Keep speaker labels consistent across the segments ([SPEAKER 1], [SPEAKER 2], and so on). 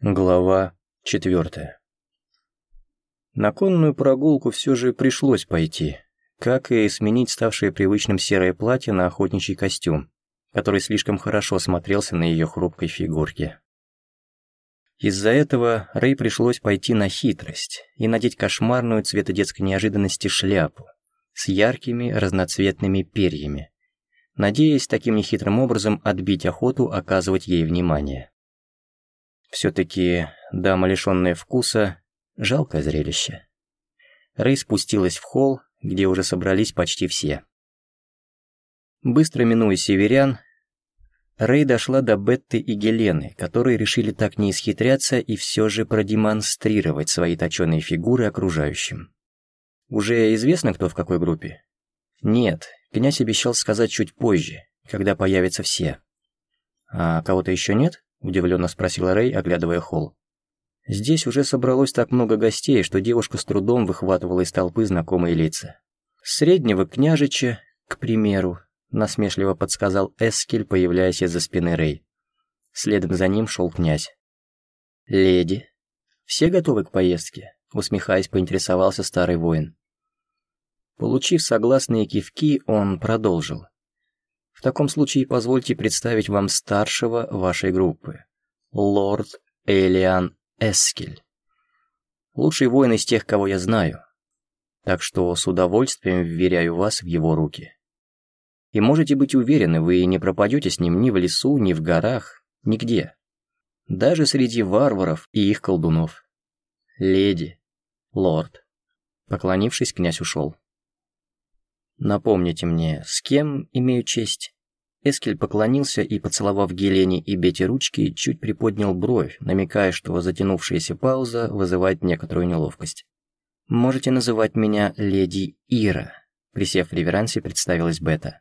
[SPEAKER 1] Глава четвертая. На конную прогулку все же пришлось пойти, как и сменить ставшее привычным серое платье на охотничий костюм, который слишком хорошо смотрелся на ее хрупкой фигурке. Из-за этого Рэй пришлось пойти на хитрость и надеть кошмарную цвета детской неожиданности шляпу с яркими разноцветными перьями, надеясь таким нехитрым образом отбить охоту оказывать ей внимание. Все-таки дама, лишенная вкуса, жалкое зрелище. Рэй спустилась в холл, где уже собрались почти все. Быстро минуя северян, Рэй дошла до Бетты и Гелены, которые решили так не исхитряться и все же продемонстрировать свои точеные фигуры окружающим. Уже известно, кто в какой группе? Нет, князь обещал сказать чуть позже, когда появятся все. А кого-то еще нет? – удивленно спросила Рэй, оглядывая холл. Здесь уже собралось так много гостей, что девушка с трудом выхватывала из толпы знакомые лица. Среднего княжича, к примеру, насмешливо подсказал Эскель, появляясь из-за спины Рэй. Следом за ним шел князь. «Леди, все готовы к поездке?» усмехаясь, поинтересовался старый воин. Получив согласные кивки, он продолжил. В таком случае позвольте представить вам старшего вашей группы, лорд Элиан Эскель. Лучший воин из тех, кого я знаю. Так что с удовольствием вверяю вас в его руки. И можете быть уверены, вы не пропадете с ним ни в лесу, ни в горах, нигде. Даже среди варваров и их колдунов. Леди, лорд. Поклонившись, князь ушел. Напомните мне, с кем имею честь?» Эскель поклонился и, поцеловав Гелене и Бете ручки, чуть приподнял бровь, намекая, что затянувшаяся пауза вызывает некоторую неловкость. «Можете называть меня леди Ира», — присев в реверансе, представилась Бета.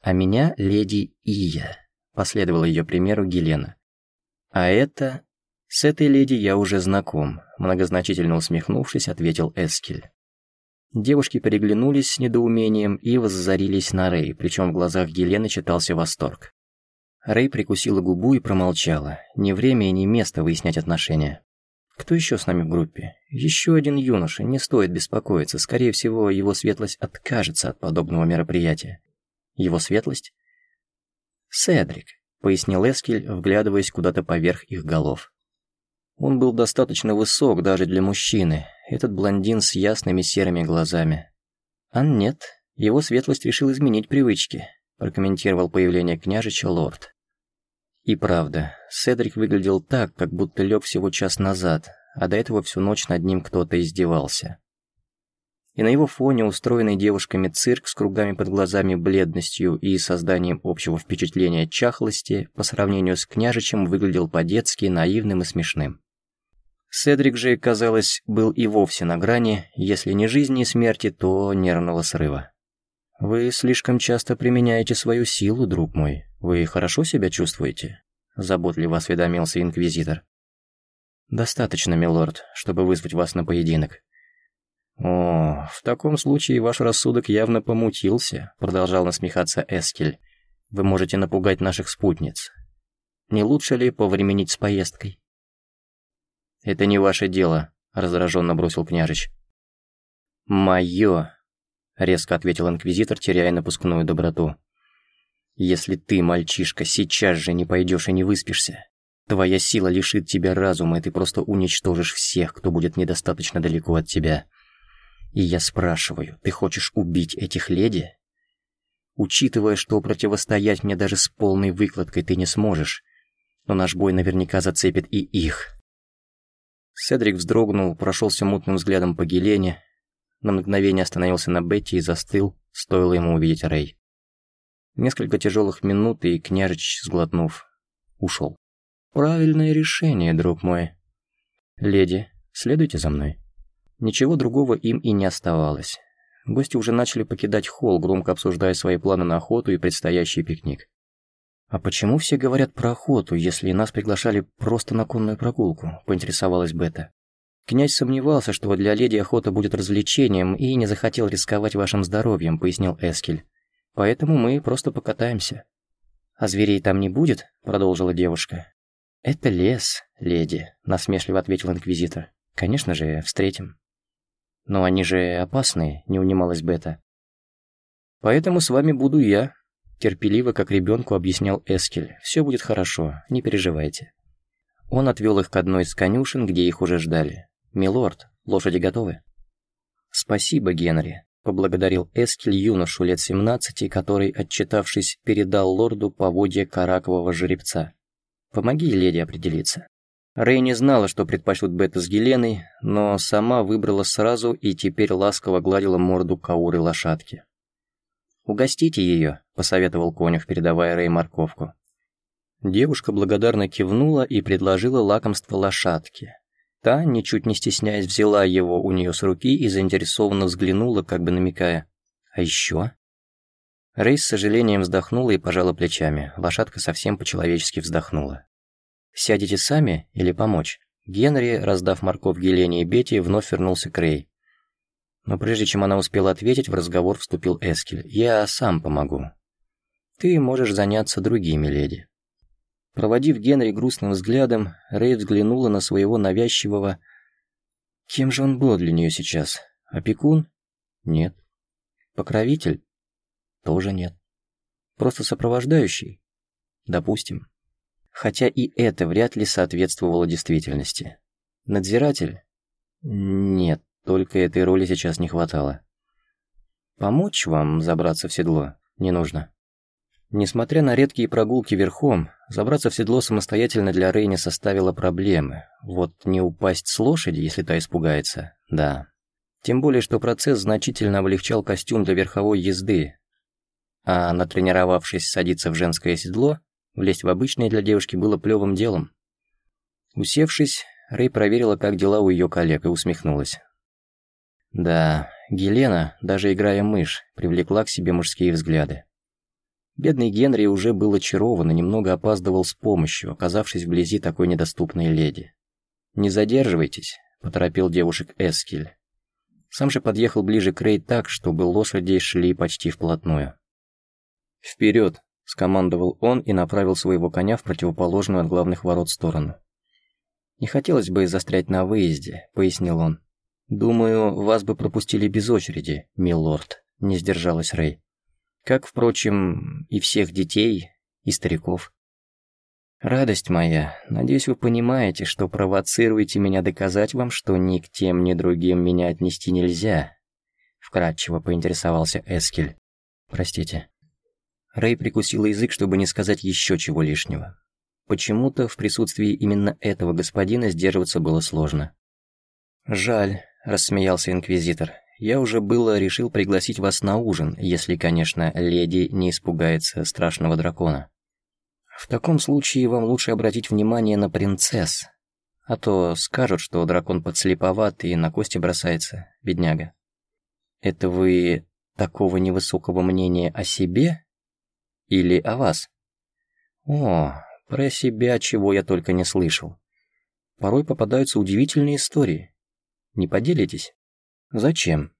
[SPEAKER 1] «А меня леди Ия», — последовала ее примеру Гелена. «А это...» «С этой леди я уже знаком», — многозначительно усмехнувшись, ответил Эскель. Девушки переглянулись с недоумением и воззарились на Рэй, причем в глазах Елены читался восторг. Рэй прикусила губу и промолчала. Ни время и ни место выяснять отношения. «Кто еще с нами в группе? Еще один юноша, не стоит беспокоиться. Скорее всего, его светлость откажется от подобного мероприятия». «Его светлость?» «Седрик», — пояснил Эскель, вглядываясь куда-то поверх их голов. Он был достаточно высок даже для мужчины, этот блондин с ясными серыми глазами. А нет, его светлость решил изменить привычки, прокомментировал появление княжича лорд. И правда, Седрик выглядел так, как будто лег всего час назад, а до этого всю ночь над ним кто-то издевался. И на его фоне устроенный девушками цирк с кругами под глазами бледностью и созданием общего впечатления чахлости по сравнению с княжичем выглядел по-детски наивным и смешным. Седрик же, казалось, был и вовсе на грани, если не жизни и смерти, то нервного срыва. «Вы слишком часто применяете свою силу, друг мой. Вы хорошо себя чувствуете?» Заботливо осведомился Инквизитор. «Достаточно, милорд, чтобы вызвать вас на поединок». «О, в таком случае ваш рассудок явно помутился», продолжал насмехаться Эскель. «Вы можете напугать наших спутниц. Не лучше ли повременить с поездкой?» «Это не ваше дело», — раздраженно бросил княжич. «Моё», — резко ответил инквизитор, теряя напускную доброту. «Если ты, мальчишка, сейчас же не пойдешь и не выспишься, твоя сила лишит тебя разума, и ты просто уничтожишь всех, кто будет недостаточно далеко от тебя. И я спрашиваю, ты хочешь убить этих леди? Учитывая, что противостоять мне даже с полной выкладкой ты не сможешь, но наш бой наверняка зацепит и их». Седрик вздрогнул, прошелся мутным взглядом по Гелене, на мгновение остановился на Бетти и застыл, стоило ему увидеть Рэй. Несколько тяжелых минут, и княжич, сглотнув, ушел. «Правильное решение, друг мой. Леди, следуйте за мной». Ничего другого им и не оставалось. Гости уже начали покидать холл, громко обсуждая свои планы на охоту и предстоящий пикник. «А почему все говорят про охоту, если нас приглашали просто на конную прогулку?» – поинтересовалась Бета. «Князь сомневался, что для леди охота будет развлечением и не захотел рисковать вашим здоровьем», – пояснил Эскель. «Поэтому мы просто покатаемся». «А зверей там не будет?» – продолжила девушка. «Это лес, леди», — насмешливо ответил инквизитор. «Конечно же, встретим». «Но они же опасные», — не унималась Бета. «Поэтому с вами буду я», — терпеливо, как ребенку объяснял Эскель. «Все будет хорошо, не переживайте». Он отвел их к одной из конюшен, где их уже ждали. «Милорд, лошади готовы?» «Спасибо, Генри», — поблагодарил Эскель юношу лет семнадцати, который, отчитавшись, передал лорду поводья каракового жеребца. «Помоги леди определиться». Рэй не знала, что предпочтут Бета с Геленой, но сама выбрала сразу и теперь ласково гладила морду Кауры лошадки. «Угостите ее», — посоветовал конюх, передавая Рэй морковку. Девушка благодарно кивнула и предложила лакомство лошадке. Та, ничуть не стесняясь, взяла его у нее с руки и заинтересованно взглянула, как бы намекая. «А еще?» Рэй с сожалением вздохнула и пожала плечами. Лошадка совсем по-человечески вздохнула. «Сядете сами или помочь?» Генри, раздав морковь Гелене и Бетти, вновь вернулся к Рэй. Но прежде чем она успела ответить, в разговор вступил Эскель. «Я сам помогу. Ты можешь заняться другими, леди». Проводив Генри грустным взглядом, Рэй взглянула на своего навязчивого... Кем же он был для нее сейчас? Опекун? Нет. Покровитель? Тоже нет. Просто сопровождающий? Допустим. Хотя и это вряд ли соответствовало действительности. Надзиратель? Нет, только этой роли сейчас не хватало. Помочь вам забраться в седло не нужно. Несмотря на редкие прогулки верхом, забраться в седло самостоятельно для Рейни составило проблемы. Вот не упасть с лошади, если та испугается, да. Тем более, что процесс значительно облегчал костюм для верховой езды. А натренировавшись садиться в женское седло, Влезть в обычное для девушки было плевым делом. Усевшись, Рэй проверила, как дела у ее коллег, и усмехнулась. Да, Гелена, даже играя мышь, привлекла к себе мужские взгляды. Бедный Генри уже был очарован и немного опаздывал с помощью, оказавшись вблизи такой недоступной леди. «Не задерживайтесь», — поторопил девушек Эскель. Сам же подъехал ближе к Рэй так, чтобы лошади шли почти вплотную. «Вперед!» — скомандовал он и направил своего коня в противоположную от главных ворот сторону. «Не хотелось бы застрять на выезде», — пояснил он. «Думаю, вас бы пропустили без очереди, милорд», — не сдержалась Рэй. «Как, впрочем, и всех детей, и стариков». «Радость моя, надеюсь, вы понимаете, что провоцируете меня доказать вам, что ни к тем, ни другим меня отнести нельзя», — вкратчиво поинтересовался Эскель. «Простите». Рэй прикусила язык, чтобы не сказать еще чего лишнего. Почему-то в присутствии именно этого господина сдерживаться было сложно. «Жаль», – рассмеялся инквизитор. «Я уже было решил пригласить вас на ужин, если, конечно, леди не испугается страшного дракона. В таком случае вам лучше обратить внимание на принцесс, а то скажут, что дракон подслеповат и на кости бросается, бедняга». «Это вы такого невысокого мнения о себе?» Или о вас? О, про себя чего я только не слышал. Порой попадаются удивительные истории. Не поделитесь? Зачем?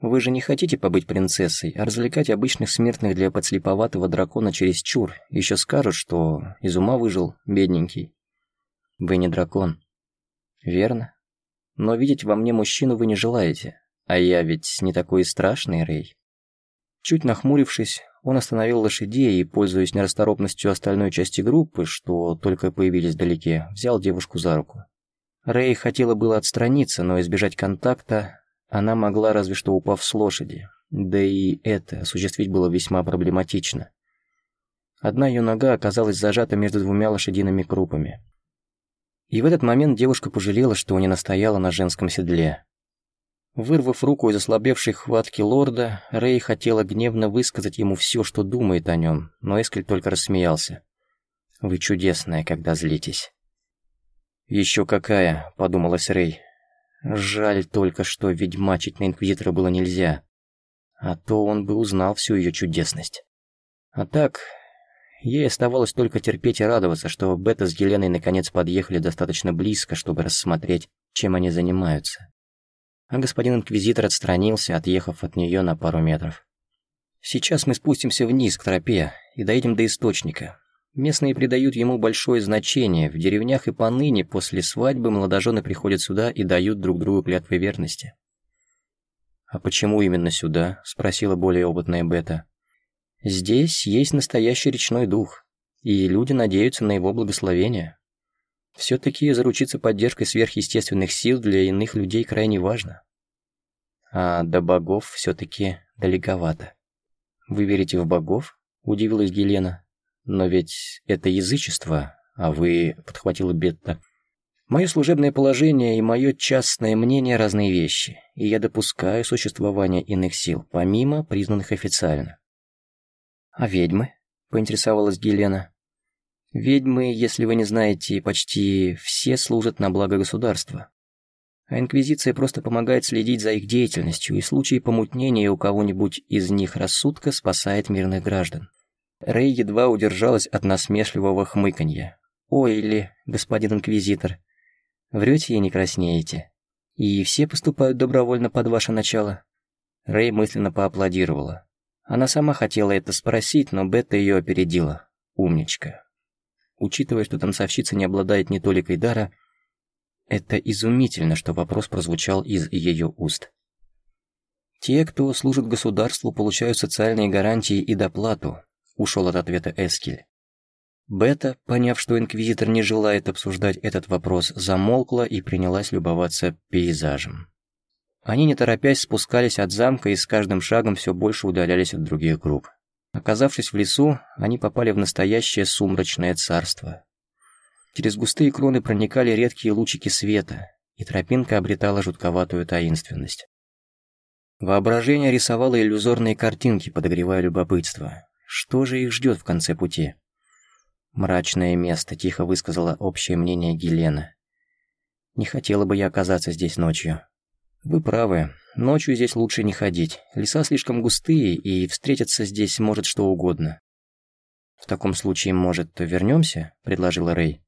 [SPEAKER 1] Вы же не хотите побыть принцессой, а развлекать обычных смертных для подслеповатого дракона через чур. Еще скажут, что из ума выжил, бедненький. Вы не дракон. Верно. Но видеть во мне мужчину вы не желаете. А я ведь не такой страшный, Рэй. Чуть нахмурившись, он остановил лошадей и, пользуясь нерасторопностью остальной части группы, что только появились вдалеке, взял девушку за руку. Рэй хотела было отстраниться, но избежать контакта она могла, разве что упав с лошади. Да и это осуществить было весьма проблематично. Одна ее нога оказалась зажата между двумя лошадиными крупами. И в этот момент девушка пожалела, что не настояла на женском седле. Вырвав руку из ослабевшей хватки лорда, Рэй хотела гневно высказать ему все, что думает о нем, но Эскель только рассмеялся. «Вы чудесная, когда злитесь». «Еще какая», — подумалась Рэй. «Жаль только, что ведьмачить на Инквизитора было нельзя, а то он бы узнал всю ее чудесность. А так, ей оставалось только терпеть и радоваться, что Бета с Еленой наконец подъехали достаточно близко, чтобы рассмотреть, чем они занимаются а господин инквизитор отстранился, отъехав от нее на пару метров. «Сейчас мы спустимся вниз к тропе и доедем до источника. Местные придают ему большое значение. В деревнях и поныне после свадьбы молодожены приходят сюда и дают друг другу клятвы верности. «А почему именно сюда?» – спросила более опытная Бета. «Здесь есть настоящий речной дух, и люди надеются на его благословение. Все-таки заручиться поддержкой сверхъестественных сил для иных людей крайне важно. А до богов все-таки далековато». «Вы верите в богов?» – удивилась Гелена. «Но ведь это язычество, а вы...» – подхватила Бетта. Мое служебное положение и мое частное мнение – разные вещи, и я допускаю существование иных сил, помимо признанных официально. «А ведьмы?» – поинтересовалась Гелена. «Ведьмы, если вы не знаете, почти все служат на благо государства. А Инквизиция просто помогает следить за их деятельностью, и в случае помутнения у кого-нибудь из них рассудка спасает мирных граждан». Рэй едва удержалась от насмешливого хмыканья. «Ой, или, господин Инквизитор, Врете и не краснеете. И все поступают добровольно под ваше начало?» Рэй мысленно поаплодировала. Она сама хотела это спросить, но Бетта ее опередила. Умничка. Учитывая, что танцовщица не обладает ни толикой дара, это изумительно, что вопрос прозвучал из ее уст. «Те, кто служит государству, получают социальные гарантии и доплату», ушел от ответа Эскель. Бета, поняв, что инквизитор не желает обсуждать этот вопрос, замолкла и принялась любоваться пейзажем. Они, не торопясь, спускались от замка и с каждым шагом все больше удалялись от других групп. Оказавшись в лесу, они попали в настоящее сумрачное царство. Через густые кроны проникали редкие лучики света, и тропинка обретала жутковатую таинственность. Воображение рисовало иллюзорные картинки, подогревая любопытство. Что же их ждет в конце пути? «Мрачное место», — тихо высказала общее мнение Гелена. «Не хотела бы я оказаться здесь ночью». «Вы правы. Ночью здесь лучше не ходить. Леса слишком густые, и встретиться здесь может что угодно». «В таком случае, может, вернемся?» — предложила Рэй.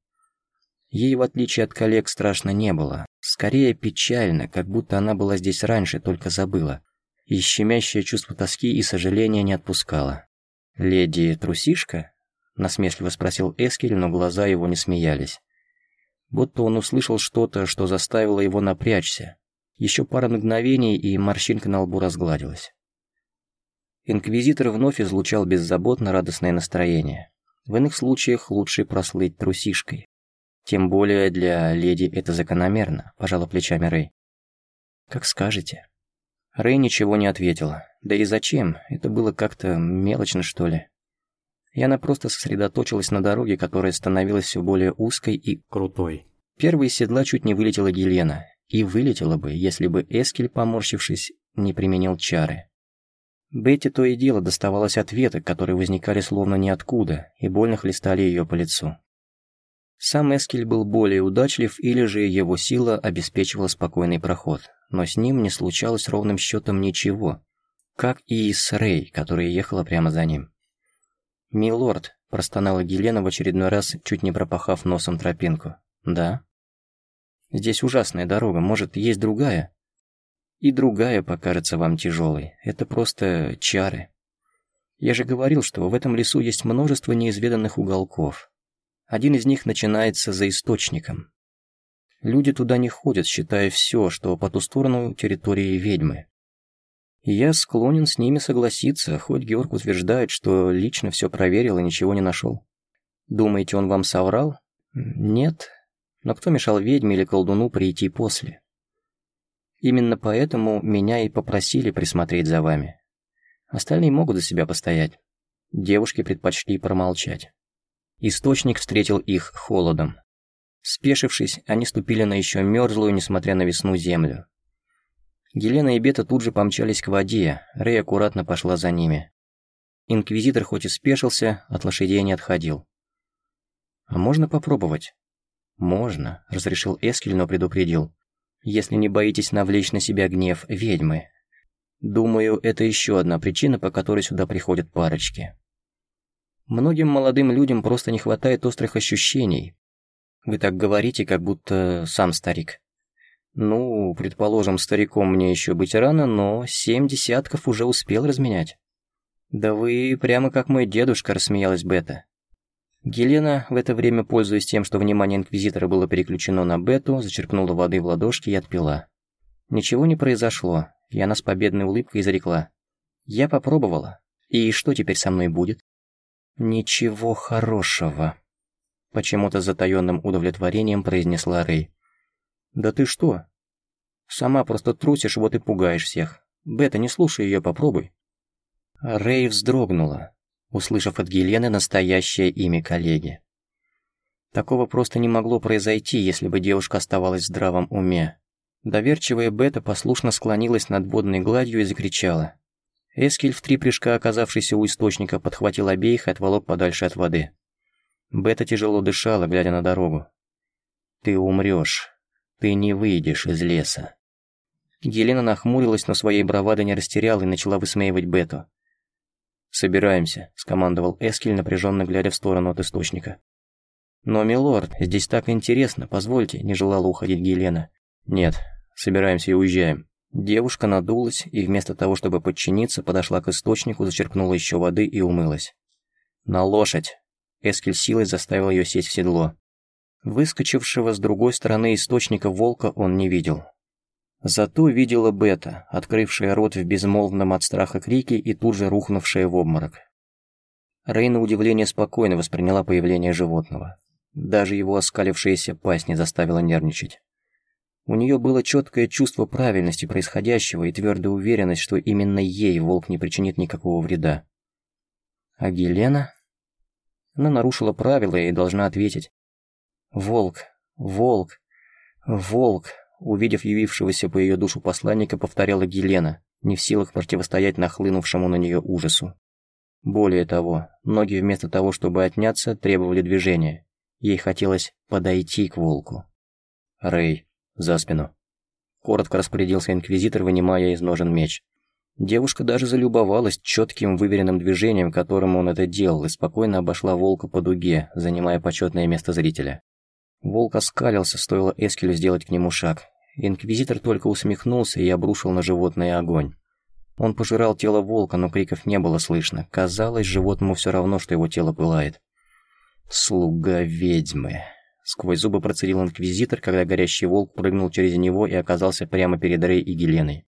[SPEAKER 1] Ей, в отличие от коллег, страшно не было. Скорее печально, как будто она была здесь раньше, только забыла. И щемящее чувство тоски и сожаления не отпускало. «Леди Трусишка?» насмешливо спросил Эскель, но глаза его не смеялись. Будто он услышал что-то, что заставило его напрячься. Еще пара мгновений, и морщинка на лбу разгладилась. Инквизитор вновь излучал беззаботно радостное настроение. В иных случаях лучше прослыть трусишкой. Тем более для леди это закономерно, пожала плечами Рэй. Как скажете. Рэй ничего не ответила. Да и зачем? Это было как-то мелочно, что ли и она просто сосредоточилась на дороге, которая становилась все более узкой и крутой. Первой из седла чуть не вылетела Гелена, и вылетела бы, если бы Эскель, поморщившись, не применил чары. Бетти то и дело доставалось ответы, которые возникали словно ниоткуда, и больно хлестали ее по лицу. Сам Эскель был более удачлив, или же его сила обеспечивала спокойный проход, но с ним не случалось ровным счетом ничего, как и с Рэй, которая ехала прямо за ним. «Милорд», – простонала Гелена в очередной раз, чуть не пропахав носом тропинку. «Да?» «Здесь ужасная дорога, может, есть другая?» «И другая покажется вам тяжелой. Это просто чары. Я же говорил, что в этом лесу есть множество неизведанных уголков. Один из них начинается за источником. Люди туда не ходят, считая все, что по ту сторону территории ведьмы я склонен с ними согласиться, хоть Георг утверждает, что лично все проверил и ничего не нашел. Думаете, он вам соврал? Нет. Но кто мешал ведьме или колдуну прийти после? Именно поэтому меня и попросили присмотреть за вами. Остальные могут за себя постоять. Девушки предпочли промолчать. Источник встретил их холодом. Спешившись, они ступили на еще мерзлую, несмотря на весну, землю. Елена и Бета тут же помчались к воде, Рэй аккуратно пошла за ними. Инквизитор хоть и спешился, от лошадей не отходил. «А можно попробовать?» «Можно», — разрешил Эскель, но предупредил. «Если не боитесь навлечь на себя гнев ведьмы. Думаю, это еще одна причина, по которой сюда приходят парочки. Многим молодым людям просто не хватает острых ощущений. Вы так говорите, как будто сам старик». Ну, предположим, стариком мне еще быть рано, но семь десятков уже успел разменять. Да вы прямо как мой дедушка, рассмеялась Бета. Гелена, в это время, пользуясь тем, что внимание Инквизитора было переключено на Бету, зачерпнула воды в ладошки и отпила. Ничего не произошло, и она с победной улыбкой изрекла. «Я попробовала. И что теперь со мной будет?» «Ничего хорошего», — почему-то затаённым удовлетворением произнесла Рэй. «Да ты что? Сама просто трусишь, вот и пугаешь всех. Бета, не слушай её, попробуй». Рэй вздрогнула, услышав от Гелены настоящее имя коллеги. Такого просто не могло произойти, если бы девушка оставалась в здравом уме. Доверчивая Бета послушно склонилась над водной гладью и закричала. Эскель в три прыжка, оказавшийся у источника, подхватил обеих и отволок подальше от воды. Бета тяжело дышала, глядя на дорогу. «Ты умрёшь. Ты не выйдешь из леса». Елена нахмурилась, но своей бравады не растеряла и начала высмеивать Бету. «Собираемся», — скомандовал Эскель, напряженно глядя в сторону от источника. «Но, милорд, здесь так интересно, позвольте», — не желала уходить Гелена. «Нет, Собираемся и уезжаем». Девушка надулась и вместо того, чтобы подчиниться, подошла к источнику, зачерпнула еще воды и умылась. «На лошадь!» Эскель силой заставил ее сесть в седло. Выскочившего с другой стороны источника волка он не видел. Зато видела Бета, открывшая рот в безмолвном от страха крике и тут же рухнувшая в обморок. Рейна удивление спокойно восприняла появление животного. Даже его оскалившаяся пасть не заставила нервничать. У нее было четкое чувство правильности происходящего и твердая уверенность, что именно ей волк не причинит никакого вреда. А Гелена? Она нарушила правила и должна ответить. «Волк, волк, волк!» Увидев явившегося по ее душу посланника, повторяла Гелена, не в силах противостоять нахлынувшему на нее ужасу. Более того, ноги вместо того, чтобы отняться, требовали движения. Ей хотелось подойти к волку. Рэй, за спину. Коротко распорядился инквизитор, вынимая из ножен меч. Девушка даже залюбовалась четким выверенным движением, которым он это делал, и спокойно обошла волка по дуге, занимая почетное место зрителя. Волк оскалился, стоило Эскелю сделать к нему шаг. Инквизитор только усмехнулся и обрушил на животное огонь. Он пожирал тело волка, но криков не было слышно. Казалось, животному все равно, что его тело пылает. «Слуга ведьмы», Сквозь зубы процедил инквизитор, когда горящий волк прыгнул через него и оказался прямо перед Рей и Геленой.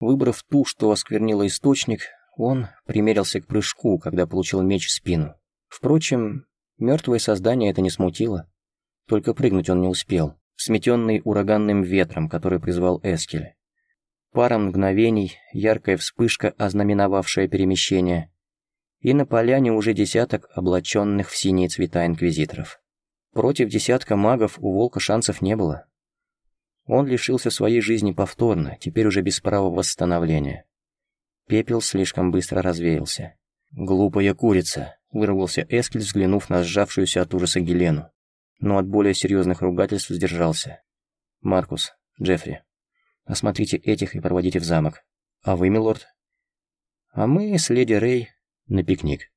[SPEAKER 1] Выбрав ту, что осквернила источник, он примерился к прыжку, когда получил меч в спину. Впрочем, мертвое создание это не смутило. Только прыгнуть он не успел, сметенный ураганным ветром, который призвал Эскель. Пара мгновений, яркая вспышка, ознаменовавшая перемещение, и на поляне уже десяток облаченных в синие цвета инквизиторов. Против десятка магов у Волка шансов не было. Он лишился своей жизни повторно, теперь уже без права восстановления. Пепел слишком быстро развеялся. «Глупая курица», — вырвался Эскель, взглянув на сжавшуюся от ужаса Гелену. Но от более серьезных ругательств сдержался. «Маркус, Джеффри, осмотрите этих и проводите в замок. А вы, милорд?» «А мы с леди Рэй на пикник».